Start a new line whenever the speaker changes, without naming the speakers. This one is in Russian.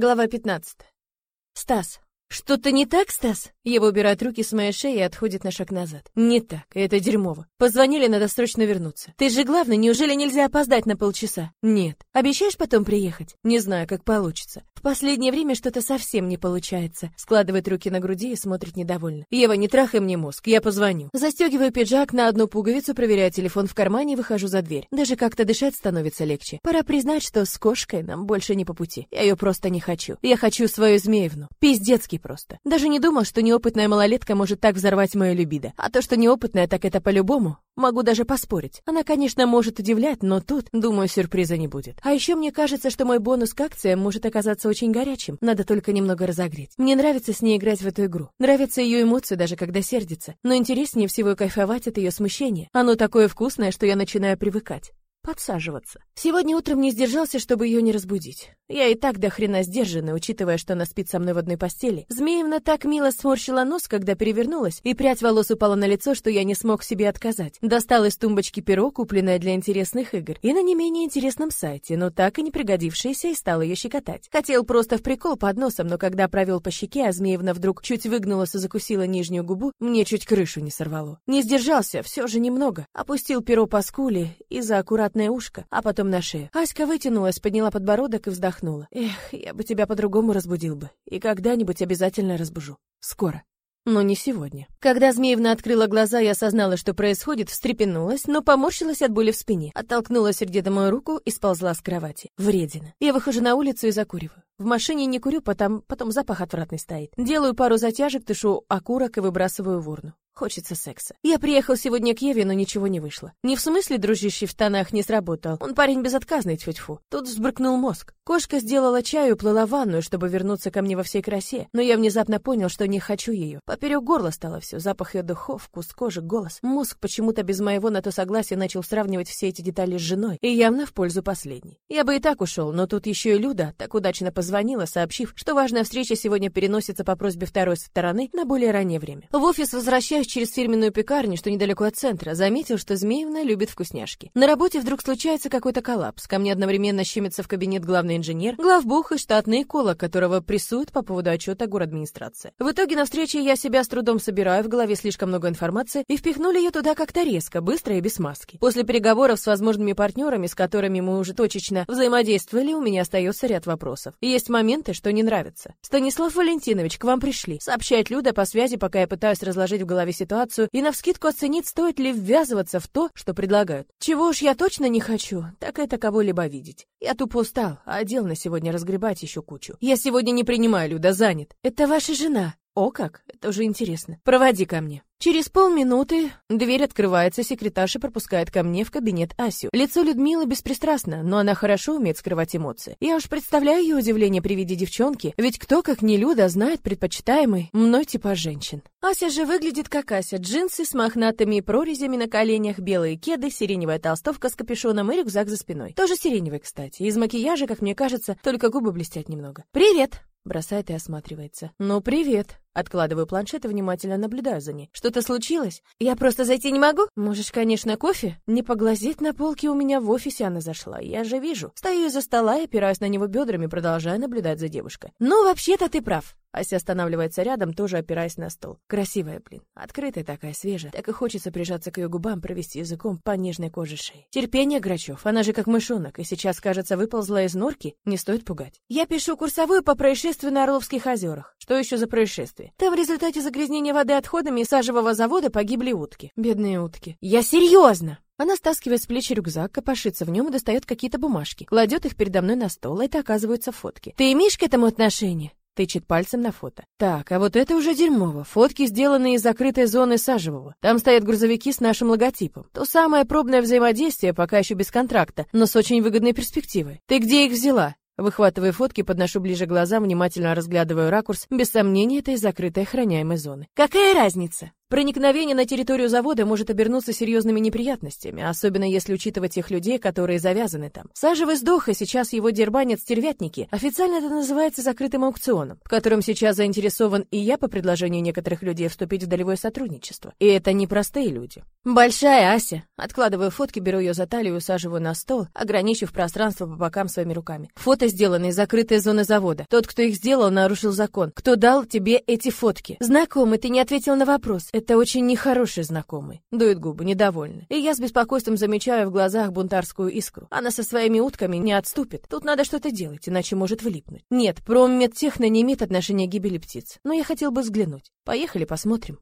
Глава 15. Стас. Что-то не так, Стас? Его убирает руки с моей шеи и отходит на шаг назад. Не так, это дерьмово. Позвонили, надо срочно вернуться. Ты же главный, неужели нельзя опоздать на полчаса? Нет. Обещаешь потом приехать? Не знаю, как получится. В последнее время что-то совсем не получается. Складывает руки на груди и смотрит недовольно. Ева, не трахай мне мозг, я позвоню. Застегиваю пиджак на одну пуговицу, проверяю телефон в кармане и выхожу за дверь. Даже как-то дышать становится легче. Пора признать, что с кошкой нам больше не по пути. Я ее просто не хочу. Я хочу свою Змеевну. Пиздецкий просто. Даже не думал, что неопытная малолетка может так взорвать мою либидо. А то, что неопытная, так это по-любому. Могу даже поспорить. Она, конечно, может удивлять, но тут, думаю, сюрприза не будет. А еще мне кажется, что мой бонус к акциям может оказаться очень горячим. Надо только немного разогреть. Мне нравится с ней играть в эту игру. Нравятся ее эмоции, даже когда сердится. Но интереснее всего кайфовать от ее смущения. Оно такое вкусное, что я начинаю привыкать подсаживаться. Сегодня утром не сдержался, чтобы ее не разбудить. Я и так до хрена сдержанный, учитывая, что она спит со мной в одной постели. Змеевна так мило сморщила нос, когда перевернулась, и прядь волос упала на лицо, что я не смог себе отказать. Достал из тумбочки перо, купленное для интересных игр, и на не менее интересном сайте, но так и не пригодившееся, и стал ее щекотать. Хотел просто в прикол под носом, но когда провел по щеке, а Змеевна вдруг чуть выгнулась и закусила нижнюю губу, мне чуть крышу не сорвало. Не сдержался, все же немного. Опустил перо по скуле и за аккуратное ушко, а потом на шею. Аська вытянулась, подняла подбородок и вздохнула. Эх, я бы тебя по-другому разбудил бы. И когда-нибудь обязательно разбужу. Скоро. Но не сегодня. Когда Змеевна открыла глаза и осознала, что происходит, встрепенулась, но поморщилась от боли в спине, оттолкнула сердито мою руку и сползла с кровати. Вредина. Я выхожу на улицу и закуриваю. В машине не курю, потом, потом запах отвратный стоит. Делаю пару затяжек, тышу окурок и выбрасываю в урну. Хочется секса. Я приехал сегодня к Еве, но ничего не вышло. Не в смысле дружище в тонах не сработал. Он парень безотказный, тьфу-тьфу. Тут взбрыкнул мозг. Кошка сделала чаю и плыла в ванную, чтобы вернуться ко мне во всей красе. Но я внезапно понял, что не хочу ее. Поперек горла стало все. Запах ее духов, вкус кожи, голос. Мозг почему-то без моего на то согласия начал сравнивать все эти детали с женой. И явно в пользу последней. Я бы и так ушел, но тут еще и Люда так удачно позвонила, сообщив, что важная встреча сегодня переносится по просьбе второй стороны на более раннее время. В офис возвращаюсь через фирменную пекарню, что недалеко от центра, заметил, что Змеевна любит вкусняшки. На работе вдруг случается какой-то коллапс. Ко мне одновременно щемится в кабинет главный инженер, главбух и штатный эколог, которого прессуют по поводу отчета администрации. В итоге на встрече я себя с трудом собираю, в голове слишком много информации, и впихнули ее туда как-то резко, быстро и без маски. После переговоров с возможными партнерами, с которыми мы уже точечно взаимодействовали, у меня остается ряд вопросов. И есть моменты, что не нравятся. Станислав Валентинович, к вам пришли. Сообщает Люда по связи, пока я пытаюсь разложить в голове ситуацию, и навскидку оценить, стоит ли ввязываться в то, что предлагают. Чего уж я точно не хочу, так это кого-либо видеть. Я тупо устал, а дел на сегодня разгребать еще кучу. Я сегодня не принимаю, Люда, занят. Это ваша жена. О как, это уже интересно. Проводи ко мне. Через полминуты дверь открывается, секретарша пропускает ко мне в кабинет Асю. Лицо Людмилы беспристрастно, но она хорошо умеет скрывать эмоции. Я уж представляю ее удивление при виде девчонки, ведь кто, как не Люда, знает предпочитаемый мной типа женщин. Ася же выглядит как Ася. Джинсы с мохнатыми прорезями на коленях, белые кеды, сиреневая толстовка с капюшоном и рюкзак за спиной. Тоже сиреневый, кстати. Из макияжа, как мне кажется, только губы блестят немного. «Привет!» Бросает и осматривается. «Ну, привет!» Откладываю планшет и внимательно наблюдаю за ней. Что-то случилось? Я просто зайти не могу? Можешь, конечно, кофе? Не поглазеть на полке у меня в офисе она зашла. Я же вижу. Стою из-за стола и опираюсь на него бедрами, продолжая наблюдать за девушкой. Ну, вообще-то ты прав. Ася останавливается рядом, тоже опираясь на стол. Красивая, блин. Открытая такая, свежая. Так и хочется прижаться к ее губам, провести языком по нежной коже шеи. Терпение, Грачев. Она же как мышонок, и сейчас, кажется, выползла из норки. Не стоит пугать. Я пишу курсовую по происшествию на Орловских озерах. Что еще за происшествие? Там в результате загрязнения воды отходами сажевого завода погибли утки. Бедные утки. Я серьезно! Она стаскивает с плеч рюкзак, копошится в нем и достает какие-то бумажки. Кладет их передо мной на стол, а это оказываются фотки. Ты имеешь к этому отношение? Тычет пальцем на фото. Так, а вот это уже дерьмово. Фотки сделаны из закрытой зоны сажевого. Там стоят грузовики с нашим логотипом. То самое пробное взаимодействие, пока еще без контракта, но с очень выгодной перспективой. Ты где их взяла? Выхватывая фотки, подношу ближе глазам, внимательно разглядываю ракурс. Без сомнения, это из закрытой охраняемой зоны. Какая разница? Проникновение на территорию завода может обернуться серьезными неприятностями, особенно если учитывать тех людей, которые завязаны там. Сажевый сдох, и сейчас его дербанят стервятники. Официально это называется закрытым аукционом, в котором сейчас заинтересован и я по предложению некоторых людей вступить в долевое сотрудничество. И это не простые люди. Большая Ася. Откладываю фотки, беру ее за талию и усаживаю на стол, ограничив пространство по бокам своими руками. Фото сделаны из закрытой зоны завода. Тот, кто их сделал, нарушил закон. Кто дал тебе эти фотки? Знакомый, ты не ответил на вопрос. Это очень нехороший знакомый. Дует губы, недовольный. И я с беспокойством замечаю в глазах бунтарскую искру. Она со своими утками не отступит. Тут надо что-то делать, иначе может влипнуть. Нет, проммедтехно не имеет отношения к гибели птиц. Но я хотел бы взглянуть. Поехали посмотрим.